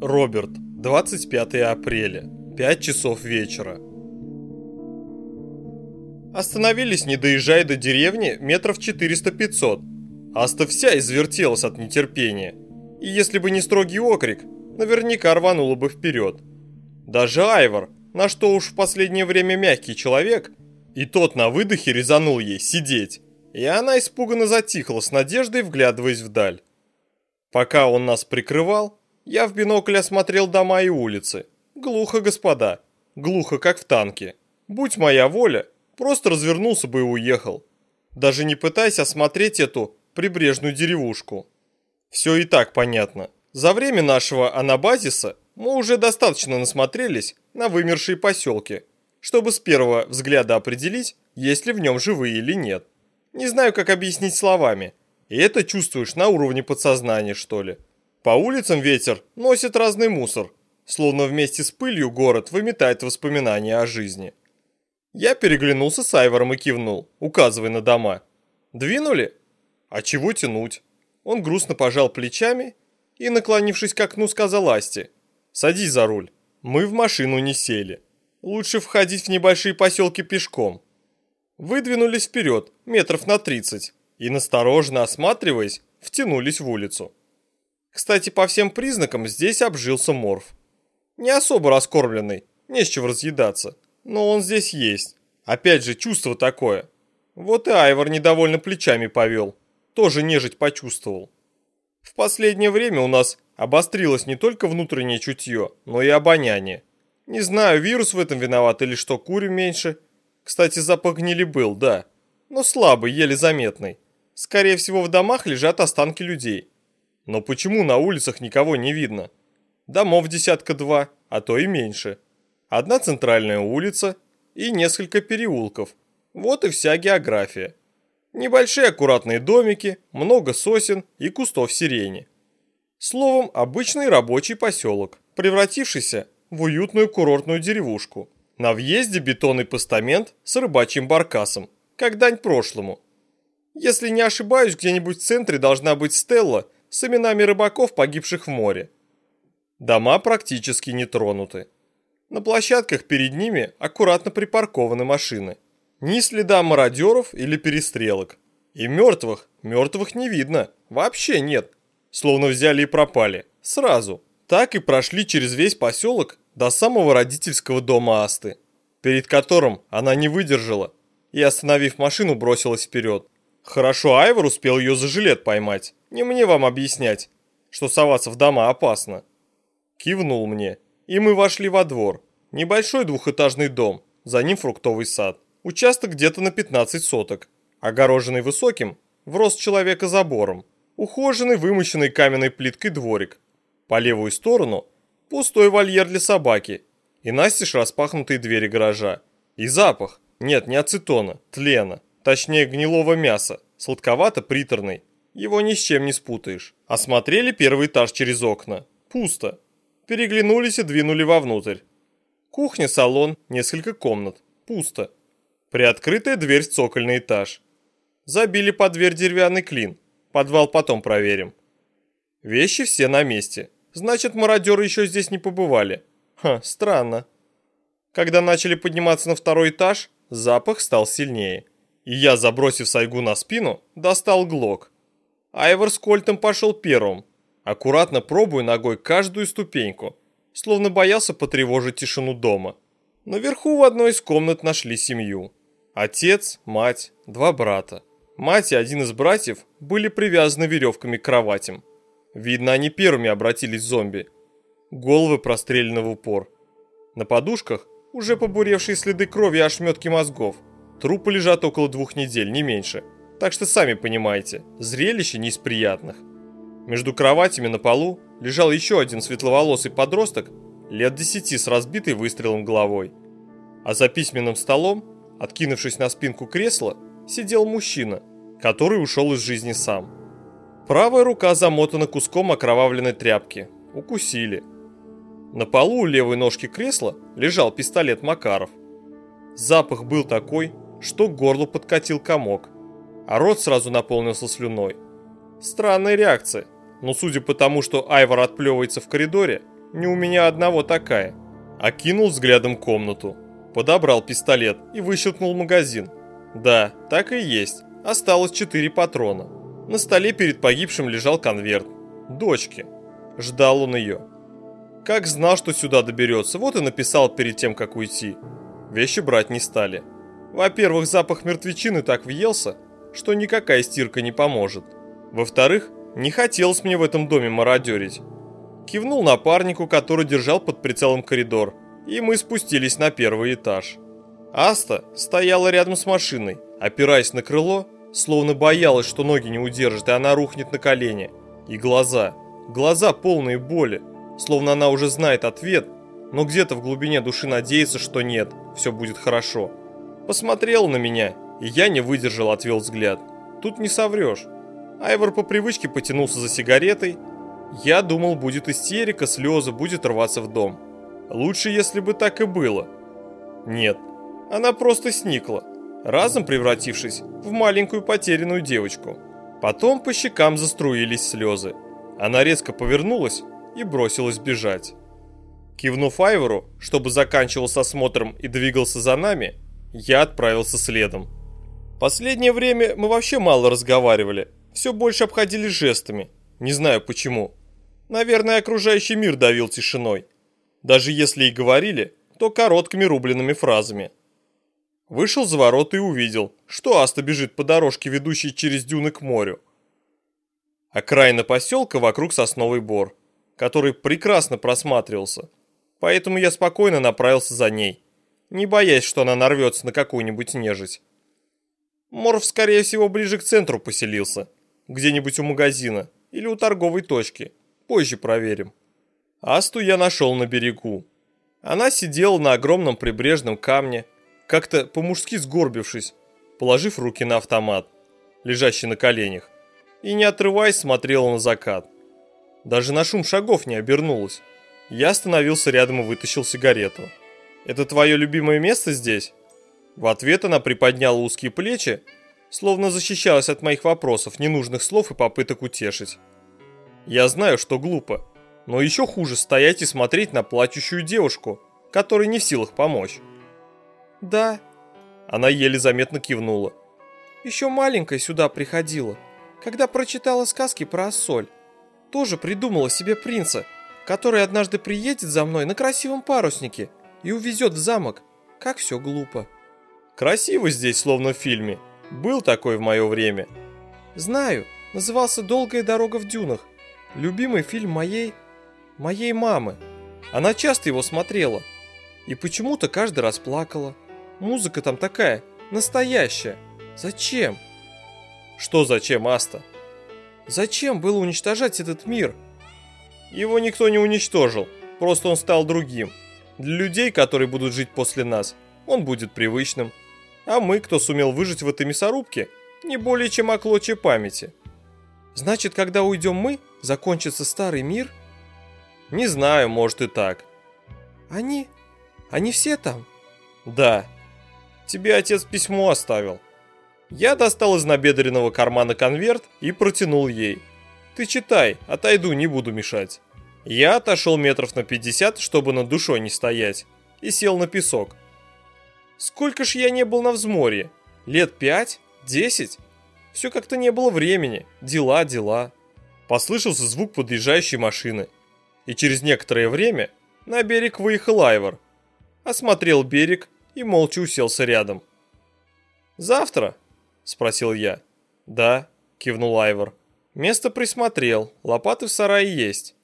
Роберт, 25 апреля, 5 часов вечера. Остановились, не доезжая до деревни, метров 400-500. Аста вся извертелась от нетерпения. И если бы не строгий окрик, наверняка рванула бы вперед. Даже Айвор, на что уж в последнее время мягкий человек, и тот на выдохе резанул ей сидеть. И она испуганно затихла с надеждой, вглядываясь вдаль. Пока он нас прикрывал, я в бинокль осмотрел дома и улицы. Глухо, господа. Глухо, как в танке. Будь моя воля, просто развернулся бы и уехал. Даже не пытаясь осмотреть эту прибрежную деревушку. Все и так понятно. За время нашего анабазиса мы уже достаточно насмотрелись на вымершие поселки, чтобы с первого взгляда определить, есть ли в нем живые или нет. Не знаю, как объяснить словами. И это чувствуешь на уровне подсознания, что ли. По улицам ветер носит разный мусор, словно вместе с пылью город выметает воспоминания о жизни. Я переглянулся с Айвором и кивнул, указывая на дома. «Двинули? А чего тянуть?» Он грустно пожал плечами и, наклонившись к окну, сказал Асте. «Садись за руль. Мы в машину не сели. Лучше входить в небольшие поселки пешком». Выдвинулись вперед, метров на 30, и, настороженно осматриваясь, втянулись в улицу. Кстати, по всем признакам здесь обжился морф. Не особо раскормленный, не с чего разъедаться, но он здесь есть. Опять же, чувство такое. Вот и Айвор недовольно плечами повел, тоже нежить почувствовал. В последнее время у нас обострилось не только внутреннее чутье, но и обоняние. Не знаю, вирус в этом виноват или что, курю меньше. Кстати, запах гнили был, да, но слабый, еле заметный. Скорее всего, в домах лежат останки людей. Но почему на улицах никого не видно? Домов десятка-два, а то и меньше. Одна центральная улица и несколько переулков. Вот и вся география. Небольшие аккуратные домики, много сосен и кустов сирени. Словом, обычный рабочий поселок, превратившийся в уютную курортную деревушку. На въезде бетонный постамент с рыбачьим баркасом, как дань прошлому. Если не ошибаюсь, где-нибудь в центре должна быть стелла – с именами рыбаков, погибших в море. Дома практически не тронуты. На площадках перед ними аккуратно припаркованы машины. Ни следа мародеров или перестрелок. И мертвых, мертвых не видно, вообще нет. Словно взяли и пропали, сразу. Так и прошли через весь поселок до самого родительского дома Асты, перед которым она не выдержала и, остановив машину, бросилась вперед. Хорошо Айвор успел ее за жилет поймать. Не мне вам объяснять, что соваться в дома опасно. Кивнул мне, и мы вошли во двор. Небольшой двухэтажный дом, за ним фруктовый сад. Участок где-то на 15 соток, огороженный высоким, в рост человека забором. Ухоженный, вымощенный каменной плиткой дворик. По левую сторону пустой вольер для собаки и настежь распахнутые двери гаража. И запах, нет, не ацетона, тлена, точнее гнилого мяса, сладковато-приторный, его ни с чем не спутаешь. Осмотрели первый этаж через окна. Пусто. Переглянулись и двинули вовнутрь. Кухня, салон, несколько комнат. Пусто. Приоткрытая дверь в цокольный этаж. Забили под дверь деревянный клин. Подвал потом проверим. Вещи все на месте. Значит, мародеры еще здесь не побывали. Ха, странно. Когда начали подниматься на второй этаж, запах стал сильнее. И я, забросив Сайгу на спину, достал глок. Айвор с Кольтом пошел первым, аккуратно пробуя ногой каждую ступеньку, словно боялся потревожить тишину дома. Наверху в одной из комнат нашли семью. Отец, мать, два брата. Мать и один из братьев были привязаны веревками к кроватям. Видно, они первыми обратились зомби. Головы прострелены в упор. На подушках уже побуревшие следы крови и ошметки мозгов. Трупы лежат около двух недель, не меньше. Так что сами понимаете, зрелище не из приятных. Между кроватями на полу лежал еще один светловолосый подросток лет десяти с разбитой выстрелом головой. А за письменным столом, откинувшись на спинку кресла, сидел мужчина, который ушел из жизни сам. Правая рука замотана куском окровавленной тряпки. Укусили. На полу у левой ножки кресла лежал пистолет Макаров. Запах был такой, что к горлу подкатил комок – а рот сразу наполнился слюной. Странная реакция, но судя по тому, что Айвор отплевывается в коридоре, Не у меня одного такая. Окинул взглядом комнату. Подобрал пистолет и выщелкнул магазин. Да, так и есть. Осталось четыре патрона. На столе перед погибшим лежал конверт. Дочки. Ждал он ее. Как знал, что сюда доберется, вот и написал перед тем, как уйти. Вещи брать не стали. Во-первых, запах мертвечины так въелся, что никакая стирка не поможет. Во-вторых, не хотелось мне в этом доме мародерить. Кивнул напарнику, который держал под прицелом коридор, и мы спустились на первый этаж. Аста стояла рядом с машиной, опираясь на крыло, словно боялась, что ноги не удержит, и она рухнет на колени. И глаза, глаза полные боли, словно она уже знает ответ, но где-то в глубине души надеется, что нет, все будет хорошо. Посмотрел на меня, и я не выдержал, отвел взгляд. Тут не соврешь. Айвор по привычке потянулся за сигаретой. Я думал, будет истерика, слезы, будет рваться в дом. Лучше, если бы так и было. Нет, она просто сникла, разом превратившись в маленькую потерянную девочку. Потом по щекам заструились слезы. Она резко повернулась и бросилась бежать. Кивнув Айвору, чтобы заканчивался осмотром и двигался за нами, я отправился следом. Последнее время мы вообще мало разговаривали, все больше обходили жестами, не знаю почему. Наверное, окружающий мир давил тишиной. Даже если и говорили, то короткими рубленными фразами. Вышел за ворота и увидел, что Аста бежит по дорожке, ведущей через дюны к морю. Окраина поселка вокруг сосновый бор, который прекрасно просматривался, поэтому я спокойно направился за ней, не боясь, что она нарвется на какую-нибудь нежить. Морф, скорее всего, ближе к центру поселился, где-нибудь у магазина или у торговой точки, позже проверим. Асту я нашел на берегу. Она сидела на огромном прибрежном камне, как-то по-мужски сгорбившись, положив руки на автомат, лежащий на коленях, и не отрываясь смотрела на закат. Даже на шум шагов не обернулась. Я остановился рядом и вытащил сигарету. «Это твое любимое место здесь?» В ответ она приподняла узкие плечи, словно защищалась от моих вопросов, ненужных слов и попыток утешить. Я знаю, что глупо, но еще хуже стоять и смотреть на плачущую девушку, которой не в силах помочь. «Да». Она еле заметно кивнула. «Еще маленькая сюда приходила, когда прочитала сказки про Ассоль. Тоже придумала себе принца, который однажды приедет за мной на красивом паруснике и увезет в замок. Как все глупо». «Красиво здесь, словно в фильме. Был такой в мое время». «Знаю. Назывался «Долгая дорога в дюнах». Любимый фильм моей... моей мамы. Она часто его смотрела. И почему-то каждый раз плакала. Музыка там такая, настоящая. Зачем? Что зачем, Аста? Зачем было уничтожать этот мир? Его никто не уничтожил, просто он стал другим. Для людей, которые будут жить после нас, он будет привычным. А мы, кто сумел выжить в этой мясорубке, не более чем о клочья памяти. Значит, когда уйдем мы, закончится старый мир? Не знаю, может и так. Они? Они все там? Да, Тебе отец письмо оставил». Я достал из набедренного кармана конверт и протянул ей. «Ты читай, отойду, не буду мешать». Я отошел метров на 50, чтобы над душой не стоять, и сел на песок. Сколько ж я не был на взморье? Лет пять? Десять? Все как-то не было времени. Дела, дела. Послышался звук подъезжающей машины. И через некоторое время на берег выехал Айвор. Осмотрел берег и молча уселся рядом. «Завтра?» – спросил я. «Да», – кивнул Айвор. «Место присмотрел, лопаты в сарае есть.